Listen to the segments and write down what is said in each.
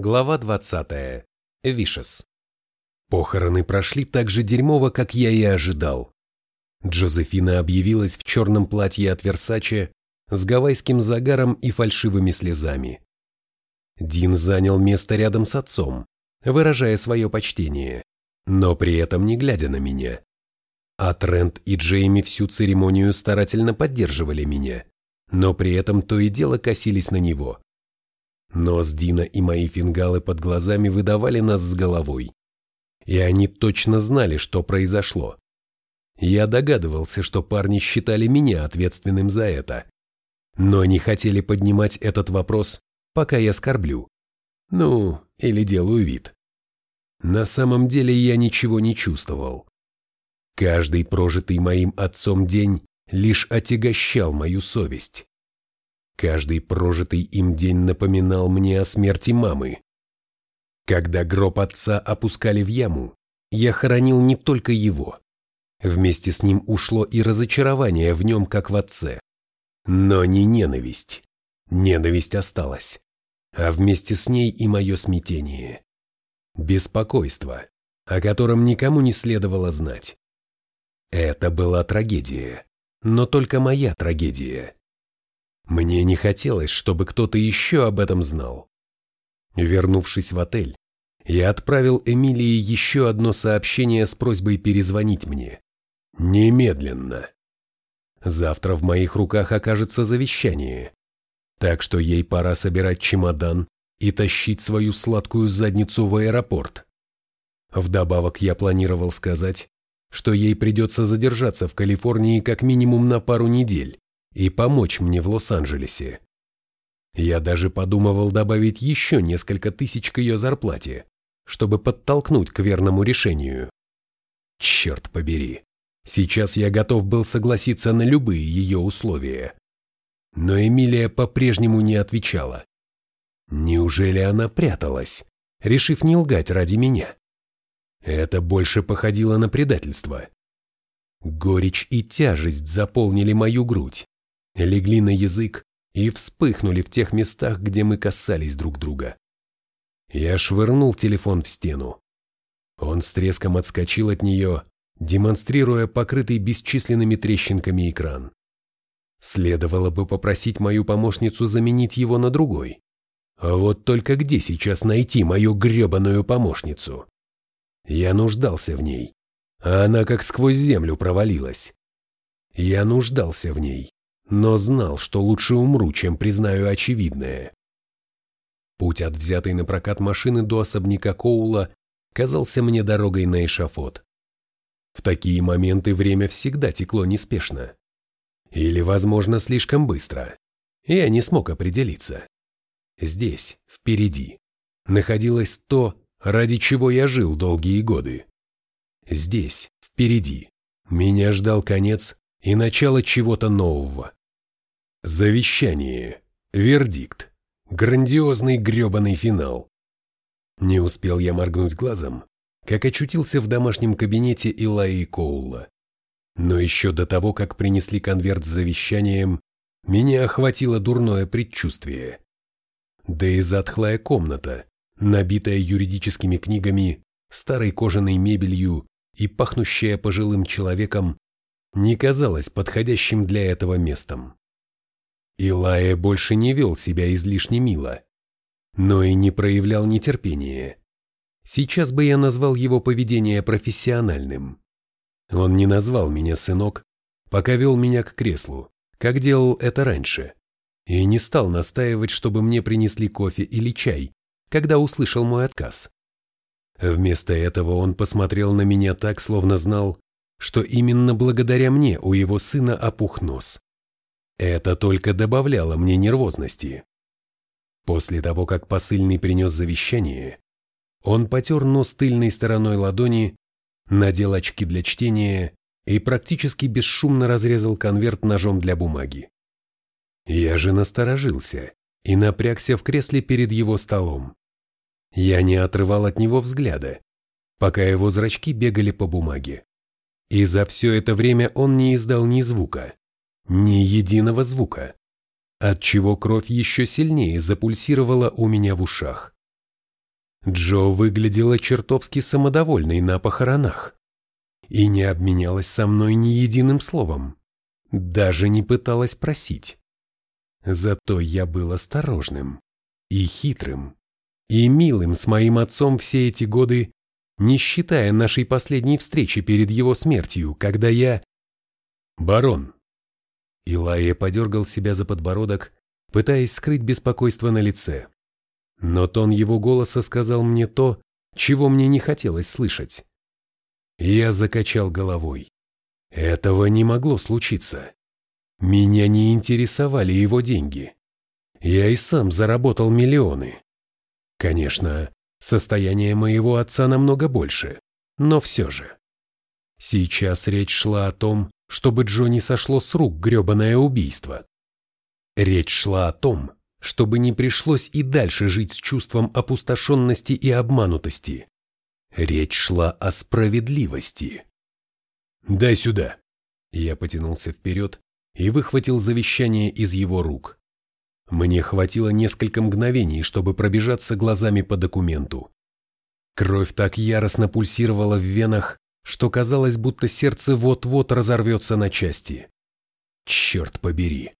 Глава 20. Вишес. Похороны прошли так же дерьмово, как я и ожидал. Джозефина объявилась в черном платье от Версаче с гавайским загаром и фальшивыми слезами. Дин занял место рядом с отцом, выражая свое почтение, но при этом не глядя на меня. А Трент и Джейми всю церемонию старательно поддерживали меня, но при этом то и дело косились на него. Нос Дина и мои фингалы под глазами выдавали нас с головой. И они точно знали, что произошло. Я догадывался, что парни считали меня ответственным за это. Но не хотели поднимать этот вопрос, пока я скорблю. Ну, или делаю вид. На самом деле я ничего не чувствовал. Каждый прожитый моим отцом день лишь отягощал мою совесть. Каждый прожитый им день напоминал мне о смерти мамы. Когда гроб отца опускали в яму, я хоронил не только его. Вместе с ним ушло и разочарование в нем, как в отце. Но не ненависть. Ненависть осталась. А вместе с ней и мое смятение. Беспокойство, о котором никому не следовало знать. Это была трагедия, но только моя трагедия. Мне не хотелось, чтобы кто-то еще об этом знал. Вернувшись в отель, я отправил Эмилии еще одно сообщение с просьбой перезвонить мне. Немедленно. Завтра в моих руках окажется завещание, так что ей пора собирать чемодан и тащить свою сладкую задницу в аэропорт. Вдобавок я планировал сказать, что ей придется задержаться в Калифорнии как минимум на пару недель, и помочь мне в Лос-Анджелесе. Я даже подумывал добавить еще несколько тысяч к ее зарплате, чтобы подтолкнуть к верному решению. Черт побери, сейчас я готов был согласиться на любые ее условия. Но Эмилия по-прежнему не отвечала. Неужели она пряталась, решив не лгать ради меня? Это больше походило на предательство. Горечь и тяжесть заполнили мою грудь легли на язык и вспыхнули в тех местах, где мы касались друг друга. Я швырнул телефон в стену. Он с треском отскочил от нее, демонстрируя покрытый бесчисленными трещинками экран. Следовало бы попросить мою помощницу заменить его на другой. А вот только где сейчас найти мою гребаную помощницу? Я нуждался в ней, а она как сквозь землю провалилась. Я нуждался в ней, но знал, что лучше умру, чем признаю очевидное. Путь от взятой на прокат машины до особняка Коула казался мне дорогой на эшафот. В такие моменты время всегда текло неспешно. Или, возможно, слишком быстро. Я не смог определиться. Здесь, впереди, находилось то, ради чего я жил долгие годы. Здесь, впереди, меня ждал конец и начало чего-то нового. Завещание. Вердикт. Грандиозный грёбаный финал. Не успел я моргнуть глазом, как очутился в домашнем кабинете Илаи Коула. Но еще до того, как принесли конверт с завещанием, меня охватило дурное предчувствие. Да и затхлая комната, набитая юридическими книгами, старой кожаной мебелью и пахнущая пожилым человеком, не казалась подходящим для этого местом. Илая больше не вел себя излишне мило, но и не проявлял нетерпения. Сейчас бы я назвал его поведение профессиональным. Он не назвал меня сынок, пока вел меня к креслу, как делал это раньше, и не стал настаивать, чтобы мне принесли кофе или чай, когда услышал мой отказ. Вместо этого он посмотрел на меня так, словно знал, что именно благодаря мне у его сына опух нос. Это только добавляло мне нервозности. После того, как посыльный принес завещание, он потер нос тыльной стороной ладони, надел очки для чтения и практически бесшумно разрезал конверт ножом для бумаги. Я же насторожился и напрягся в кресле перед его столом. Я не отрывал от него взгляда, пока его зрачки бегали по бумаге. И за все это время он не издал ни звука. Ни единого звука, отчего кровь еще сильнее запульсировала у меня в ушах. Джо выглядела чертовски самодовольной на похоронах и не обменялась со мной ни единым словом, даже не пыталась просить. Зато я был осторожным и хитрым, и милым с моим отцом все эти годы, не считая нашей последней встречи перед его смертью, когда я... Барон. Илая подергал себя за подбородок, пытаясь скрыть беспокойство на лице. Но тон его голоса сказал мне то, чего мне не хотелось слышать. Я закачал головой. Этого не могло случиться. Меня не интересовали его деньги. Я и сам заработал миллионы. Конечно, состояние моего отца намного больше, но все же. Сейчас речь шла о том, чтобы Джонни сошло с рук гребаное убийство. Речь шла о том, чтобы не пришлось и дальше жить с чувством опустошенности и обманутости. Речь шла о справедливости. «Дай сюда!» Я потянулся вперед и выхватил завещание из его рук. Мне хватило несколько мгновений, чтобы пробежаться глазами по документу. Кровь так яростно пульсировала в венах, что казалось, будто сердце вот-вот разорвется на части. Черт побери!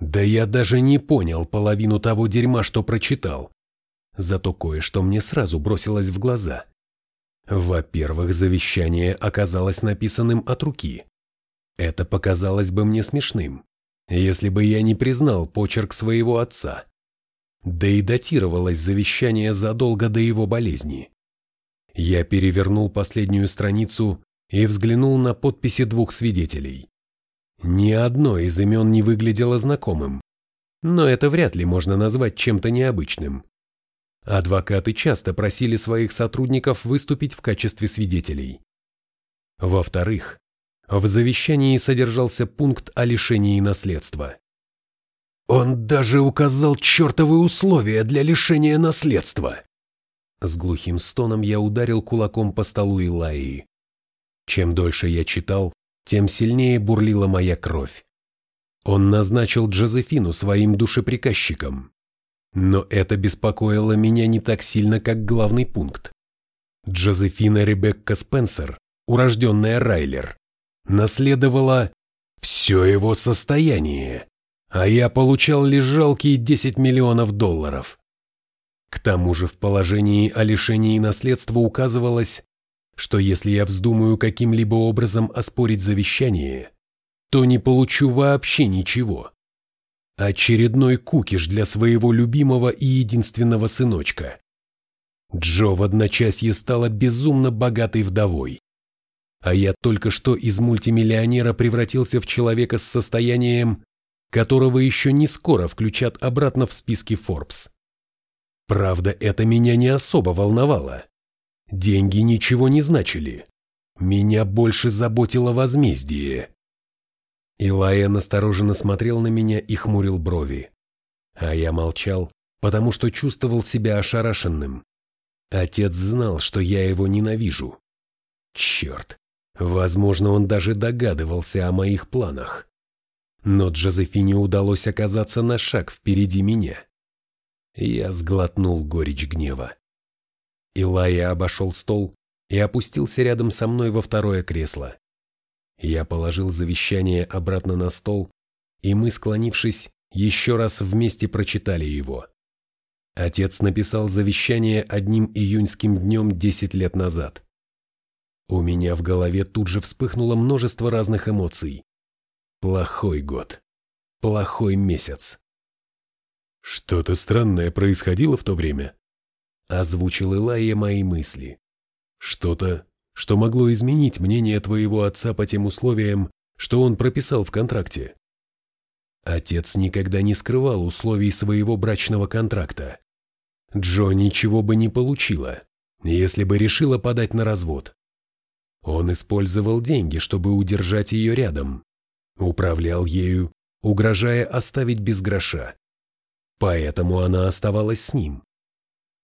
Да я даже не понял половину того дерьма, что прочитал. Зато кое-что мне сразу бросилось в глаза. Во-первых, завещание оказалось написанным от руки. Это показалось бы мне смешным, если бы я не признал почерк своего отца. Да и датировалось завещание задолго до его болезни. Я перевернул последнюю страницу и взглянул на подписи двух свидетелей. Ни одно из имен не выглядело знакомым, но это вряд ли можно назвать чем-то необычным. Адвокаты часто просили своих сотрудников выступить в качестве свидетелей. Во-вторых, в завещании содержался пункт о лишении наследства. «Он даже указал чертовы условия для лишения наследства!» С глухим стоном я ударил кулаком по столу Илаи. Чем дольше я читал, тем сильнее бурлила моя кровь. Он назначил Джозефину своим душеприказчиком. Но это беспокоило меня не так сильно, как главный пункт. Джозефина Ребекка Спенсер, урожденная Райлер, наследовала все его состояние, а я получал лишь жалкие 10 миллионов долларов. К тому же в положении о лишении наследства указывалось, что если я вздумаю каким-либо образом оспорить завещание, то не получу вообще ничего. Очередной кукиш для своего любимого и единственного сыночка. Джо в одночасье стала безумно богатой вдовой а я только что из мультимиллионера превратился в человека с состоянием, которого еще не скоро включат обратно в списки Forbes. Правда, это меня не особо волновало. Деньги ничего не значили. Меня больше заботило возмездие. Илая настороженно смотрел на меня и хмурил брови. А я молчал, потому что чувствовал себя ошарашенным. Отец знал, что я его ненавижу. Черт, Возможно, он даже догадывался о моих планах. Но Джозефине удалось оказаться на шаг впереди меня. Я сглотнул горечь гнева. Илая обошел стол и опустился рядом со мной во второе кресло. Я положил завещание обратно на стол, и мы, склонившись, еще раз вместе прочитали его. Отец написал завещание одним июньским днем десять лет назад. У меня в голове тут же вспыхнуло множество разных эмоций. Плохой год. Плохой месяц. Что-то странное происходило в то время. Озвучил Илайя мои мысли. Что-то, что могло изменить мнение твоего отца по тем условиям, что он прописал в контракте. Отец никогда не скрывал условий своего брачного контракта. Джо ничего бы не получила, если бы решила подать на развод. Он использовал деньги, чтобы удержать ее рядом. Управлял ею, угрожая оставить без гроша. Поэтому она оставалась с ним.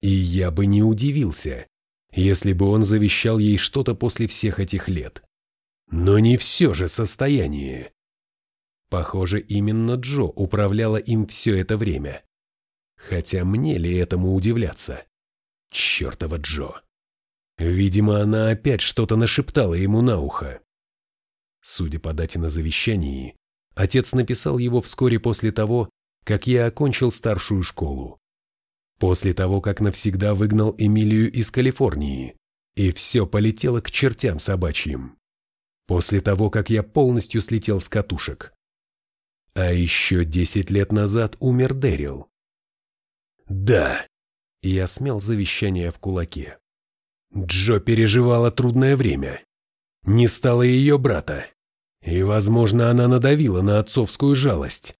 И я бы не удивился, если бы он завещал ей что-то после всех этих лет. Но не все же состояние. Похоже, именно Джо управляла им все это время. Хотя мне ли этому удивляться? Чертова Джо. Видимо, она опять что-то нашептала ему на ухо. Судя по дате на завещании, отец написал его вскоре после того, как я окончил старшую школу. После того, как навсегда выгнал Эмилию из Калифорнии, и все полетело к чертям собачьим. После того, как я полностью слетел с катушек. А еще десять лет назад умер Дэрил. Да, я смел завещание в кулаке. Джо переживала трудное время. Не стало ее брата. И, возможно, она надавила на отцовскую жалость.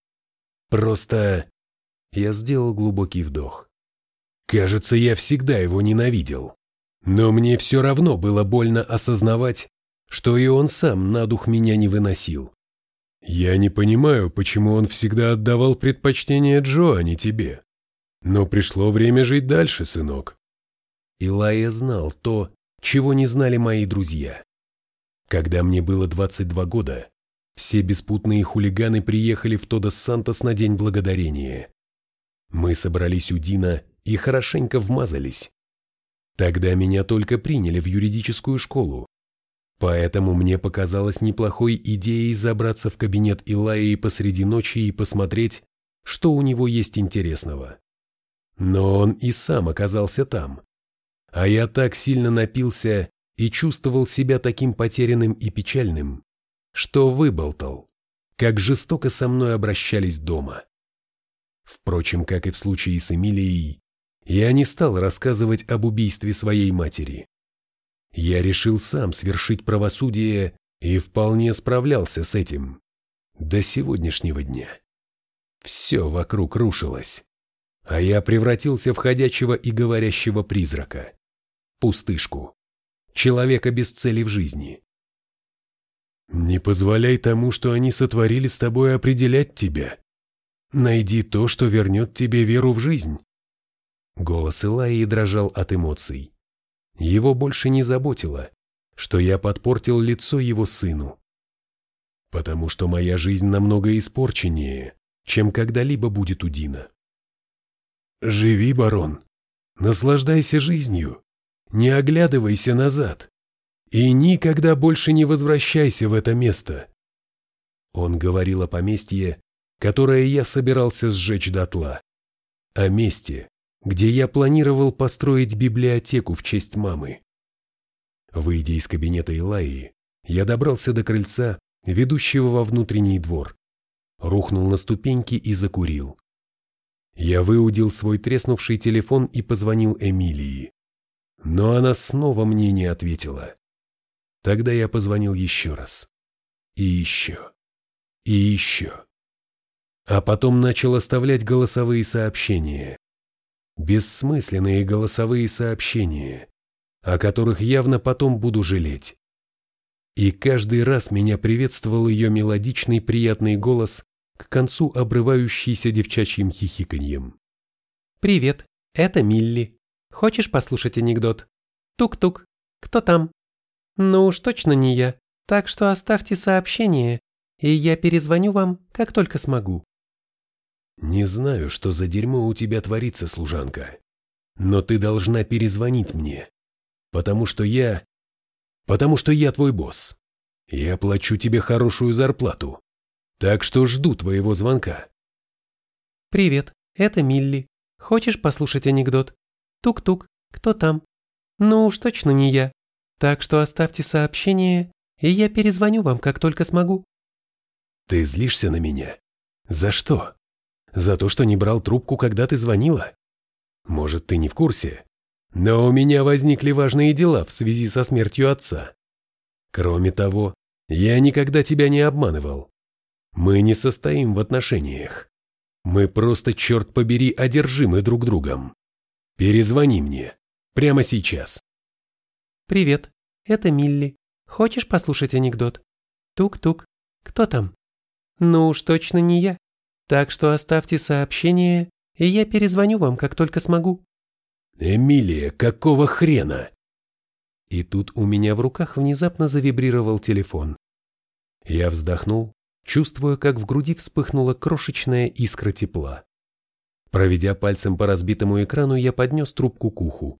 Просто... Я сделал глубокий вдох. Кажется, я всегда его ненавидел. Но мне все равно было больно осознавать, что и он сам на дух меня не выносил. Я не понимаю, почему он всегда отдавал предпочтение Джо, а не тебе. Но пришло время жить дальше, сынок. Илая знал то, чего не знали мои друзья. Когда мне было 22 года, все беспутные хулиганы приехали в Тодос-Сантос на День Благодарения. Мы собрались у Дина и хорошенько вмазались. Тогда меня только приняли в юридическую школу. Поэтому мне показалось неплохой идеей забраться в кабинет Илаи посреди ночи и посмотреть, что у него есть интересного. Но он и сам оказался там. А я так сильно напился и чувствовал себя таким потерянным и печальным, что выболтал, как жестоко со мной обращались дома. Впрочем, как и в случае с Эмилией, я не стал рассказывать об убийстве своей матери. Я решил сам свершить правосудие и вполне справлялся с этим. До сегодняшнего дня. Все вокруг рушилось, а я превратился в ходячего и говорящего призрака. Пустышку. Человека без цели в жизни. Не позволяй тому, что они сотворили с тобой, определять тебя. Найди то, что вернет тебе веру в жизнь. Голос Илаи дрожал от эмоций. Его больше не заботило, что я подпортил лицо его сыну. Потому что моя жизнь намного испорченнее, чем когда-либо будет у Дина. Живи, барон, наслаждайся жизнью, не оглядывайся назад и никогда больше не возвращайся в это место. Он говорил о поместье, которое я собирался сжечь дотла, о месте, где я планировал построить библиотеку в честь мамы. Выйдя из кабинета Илаи, я добрался до крыльца, ведущего во внутренний двор, рухнул на ступеньки и закурил. Я выудил свой треснувший телефон и позвонил Эмилии. Но она снова мне не ответила. Тогда я позвонил еще раз. И еще. И еще. А потом начал оставлять голосовые сообщения. Бессмысленные голосовые сообщения, о которых явно потом буду жалеть. И каждый раз меня приветствовал ее мелодичный приятный голос, к концу обрывающийся девчачьим хихиканьем. «Привет, это Милли. Хочешь послушать анекдот? Тук-тук. Кто там?» «Ну уж точно не я, так что оставьте сообщение, и я перезвоню вам, как только смогу». «Не знаю, что за дерьмо у тебя творится, служанка, но ты должна перезвонить мне, потому что я... потому что я твой босс. Я плачу тебе хорошую зарплату, так что жду твоего звонка». «Привет, это Милли. Хочешь послушать анекдот? Тук-тук, кто там? Ну уж точно не я. Так что оставьте сообщение, и я перезвоню вам, как только смогу». «Ты злишься на меня? За что?» За то, что не брал трубку, когда ты звонила? Может, ты не в курсе? Но у меня возникли важные дела в связи со смертью отца. Кроме того, я никогда тебя не обманывал. Мы не состоим в отношениях. Мы просто, черт побери, одержимы друг другом. Перезвони мне. Прямо сейчас. Привет, это Милли. Хочешь послушать анекдот? Тук-тук. Кто там? Ну уж точно не я. Так что оставьте сообщение, и я перезвоню вам, как только смогу. Эмилия, какого хрена? И тут у меня в руках внезапно завибрировал телефон. Я вздохнул, чувствуя, как в груди вспыхнула крошечная искра тепла. Проведя пальцем по разбитому экрану, я поднес трубку к уху.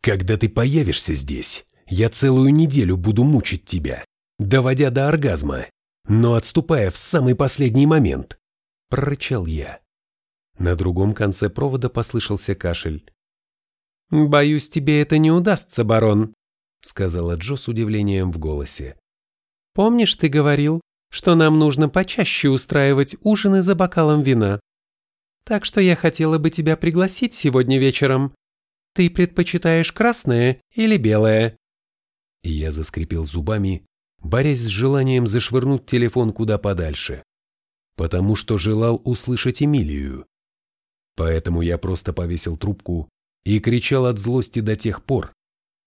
Когда ты появишься здесь, я целую неделю буду мучить тебя, доводя до оргазма, но отступая в самый последний момент, прорычал я. На другом конце провода послышался кашель. «Боюсь, тебе это не удастся, барон», — сказала Джо с удивлением в голосе. «Помнишь, ты говорил, что нам нужно почаще устраивать ужины за бокалом вина? Так что я хотела бы тебя пригласить сегодня вечером. Ты предпочитаешь красное или белое?» Я заскрипел зубами, борясь с желанием зашвырнуть телефон куда подальше, потому что желал услышать Эмилию. Поэтому я просто повесил трубку и кричал от злости до тех пор,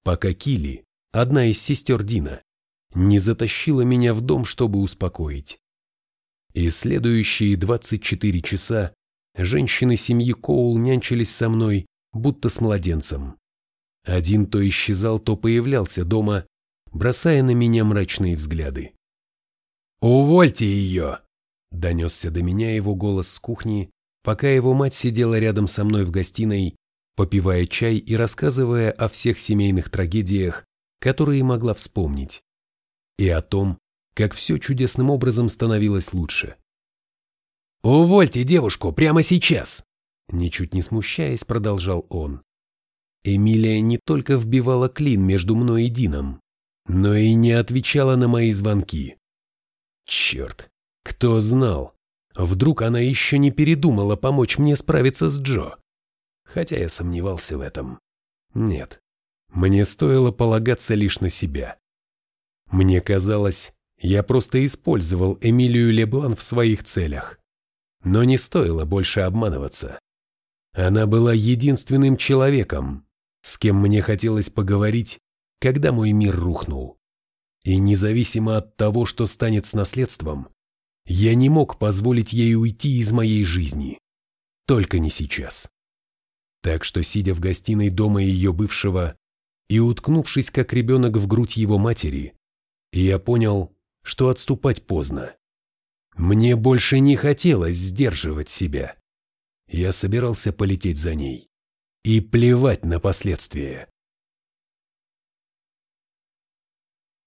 пока Килли, одна из сестер Дина, не затащила меня в дом, чтобы успокоить. И следующие 24 часа женщины семьи Коул нянчились со мной, будто с младенцем. Один то исчезал, то появлялся дома, бросая на меня мрачные взгляды. «Увольте ее!» – донесся до меня его голос с кухни, пока его мать сидела рядом со мной в гостиной, попивая чай и рассказывая о всех семейных трагедиях, которые могла вспомнить, и о том, как все чудесным образом становилось лучше. «Увольте девушку прямо сейчас!» Ничуть не смущаясь, продолжал он. Эмилия не только вбивала клин между мной и Дином, но и не отвечала на мои звонки. Черт, кто знал, вдруг она еще не передумала помочь мне справиться с Джо. Хотя я сомневался в этом. Нет, мне стоило полагаться лишь на себя. Мне казалось, я просто использовал Эмилию Леблан в своих целях. Но не стоило больше обманываться. Она была единственным человеком, с кем мне хотелось поговорить, когда мой мир рухнул. И независимо от того, что станет с наследством, я не мог позволить ей уйти из моей жизни. Только не сейчас. Так что, сидя в гостиной дома ее бывшего и уткнувшись как ребенок в грудь его матери, я понял, что отступать поздно. Мне больше не хотелось сдерживать себя. Я собирался полететь за ней. И плевать на последствия.